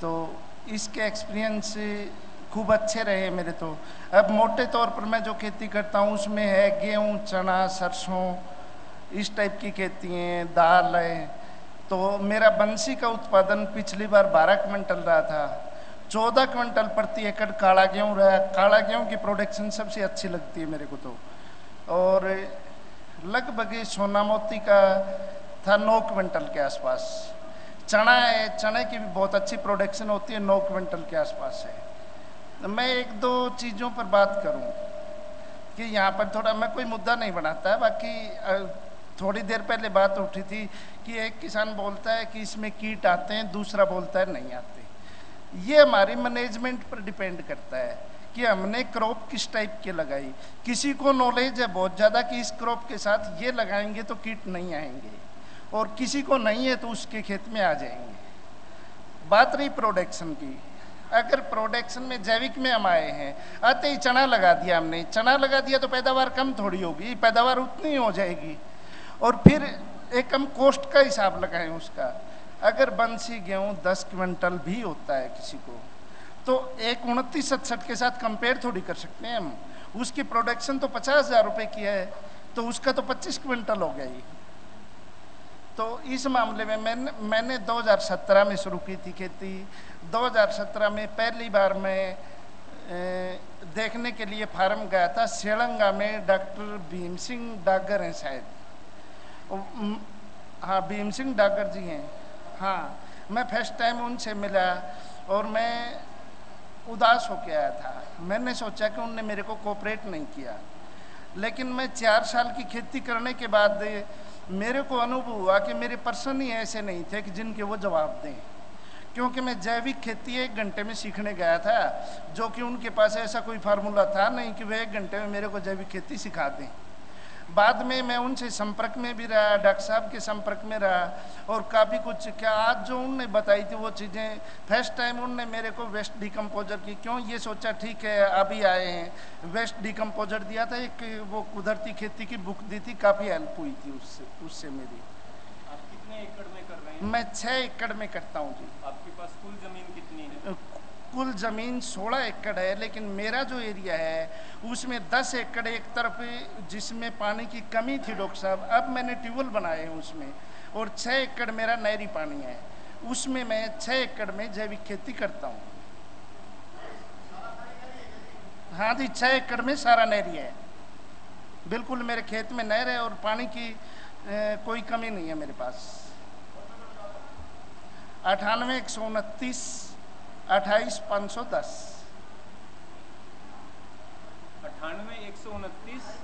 तो इसके एक्सपीरियंस खूब अच्छे रहे मेरे तो। अब मोटे तौर पर मैं जो खेती करता हूँ, उसमें है गेहूँ, चना, सरसों, इस टाइप की खेती हैं, दाल है। तो मेरा बंसी का उत्पादन पिछली बार बारह क्विंटल रहा था। चौदह क्विंटल प्रति एकड़ काला गेहूँ रहा। काला गेहूँ की प्रोडक्शन सबसे अच्छी लगती है मेरे को तो। और लगभग सोना मोती का था नौ क्विंटल के आसपास। चना है, चने की भी बहुत अच्छी प्रोडक्शन होती है, नौ क्विंटल के आसपास है। तो मैं एक दो चीज़ों पर बात करूँ कि यहाँ पर थोड़ा, मैं कोई मुद्दा नहीं बनाता है बाकी थोड़ी देर पहले बात उठी थी कि एक किसान बोलता है कि इसमें कीट आते हैं, दूसरा बोलता है नहीं आते। ये हमारी मैनेजमेंट पर डिपेंड करता है कि हमने क्रॉप किस टाइप के लगाई। किसी को नॉलेज है बहुत ज़्यादा कि इस क्रॉप के साथ ये लगाएँगे तो कीट नहीं आएँगे। और किसी को नहीं है तो उसके खेत में आ जाएँगे। बात रही प्रोडक्शन की। अगर प्रोडक्शन में जैविक में हम आए हैं, आते ही चना लगा दिया हमने। चना लगा दिया तो पैदावार कम थोड़ी होगी, पैदावार उतनी हो जाएगी। और फिर एक हम कोस्ट का हिसाब लगाएँ उसका। अगर बंसी, गेहूँ दस क्विंटल भी होता है किसी को तो एक उनतीस सड़सठ के साथ कंपेयर थोड़ी कर सकते हैं हम। उसकी प्रोडक्शन तो पचास हज़ार रुपये की है तो उसका तो पच्चीस क्विंटल हो गया तो इस मामले में मैंने मैंने 2017 में शुरू की थी खेती। 2017 में पहली बार मैं देखने के लिए फार्म गया था। सेलंगा में डॉक्टर भीम सिंह डागर हैं शायद। हाँ भीम सिंह डागर जी हैं। हाँ मैं फ़र्स्ट टाइम उनसे मिला और मैं उदास होके आया था। मैंने सोचा कि उनने मेरे को कोऑपरेट नहीं किया। लेकिन मैं चार साल की खेती करने के बाद मेरे को अनुभव हुआ कि मेरे पर्सन ही ऐसे नहीं थे कि जिनके वो जवाब दें। क्योंकि मैं जैविक खेती एक घंटे में सीखने गया था, जो कि उनके पास ऐसा कोई फार्मूला था नहीं कि वे एक घंटे में मेरे को जैविक खेती सिखा दें। बाद में मैं उनसे संपर्क में भी रहा डॉक्टर साहब के संपर्क में रहा और काफ़ी कुछ क्या। आज जो उनने बताई थी वो चीज़ें फ़र्स्ट टाइम उनने मेरे को वेस्ट डिकम्पोजर की क्यों? ये सोचा ठीक है अभी आए हैं। वेस्ट डिकम्पोजर दिया था एक वो कुदरती खेती की बुक दी थी काफ़ी हेल्प हुई थी उससे उससे मेरी। आप कितने एकड़ में कर रहे हैं? मैं छः एकड़ में करता हूँ जी। आपके पास कुल ज़मीन कितनी है? कुल ज़मीन 16 एकड़ है लेकिन मेरा जो एरिया है उसमें 10 एकड़ एक तरफ़ जिसमें पानी की कमी थी डॉक्टर साहब अब मैंने ट्यूबवेल बनाए हैं उसमें और 6 एकड़ मेरा नहरी पानी है। उसमें मैं 6 एकड़ में जैविक खेती करता हूँ। हाँ जी छः एकड़ में सारा नहरी है। बिल्कुल मेरे खेत में नहर है और पानी की ए, कोई कमी नहीं है मेरे पास। अठानवे एक सौ उनतीस अट्ठाईस पाँच सौ दस। अठानवे एक सौ उनतीस।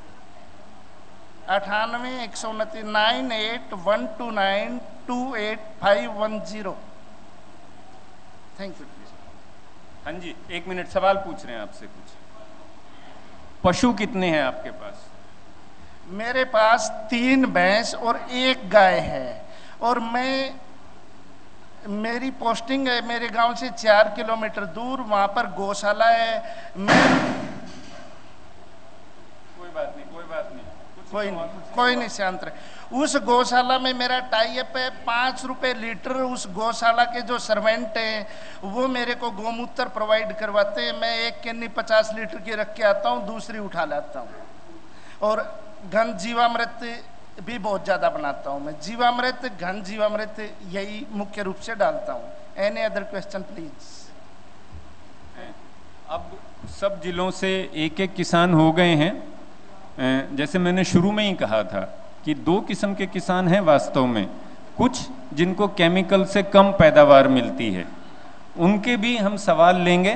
अठानवे एक सौ उनतीस nine eight one two nine two eight five one zero. Thank you हाँ जी एक मिनट सवाल पूछ रहे हैं आपसे कुछ। पशु कितने हैं आपके पास? मेरे पास तीन भैंस और एक गाय है और मैं मेरी पोस्टिंग है मेरे गाँव से चार किलोमीटर दूर वहाँ पर गौशाला है। मैं कोई बात नहीं कोई बात नहीं। कोई नहीं कोई नहीं शांत रहे। उस गौशाला में मेरा टाइप है पाँच रुपये लीटर उस गौशाला के जो सर्वेंट हैं वो मेरे को गोमूत्र प्रोवाइड करवाते हैं। मैं एक केनी पचास लीटर की रख के आता हूँ दूसरी उठा लाता हूँ। और घन जीवामृत भी बहुत ज़्यादा बनाता हूँ मैं। जीवामृत, घन जीवामृत यही मुख्य रूप से डालता हूँ। एनी अदर क्वेश्चन प्लीज़ अब सब जिलों से एक एक किसान हो गए हैं, जैसे मैंने शुरू में ही कहा था कि दो किस्म के किसान हैं वास्तव में। कुछ जिनको केमिकल से कम पैदावार मिलती है, उनके भी हम सवाल लेंगे।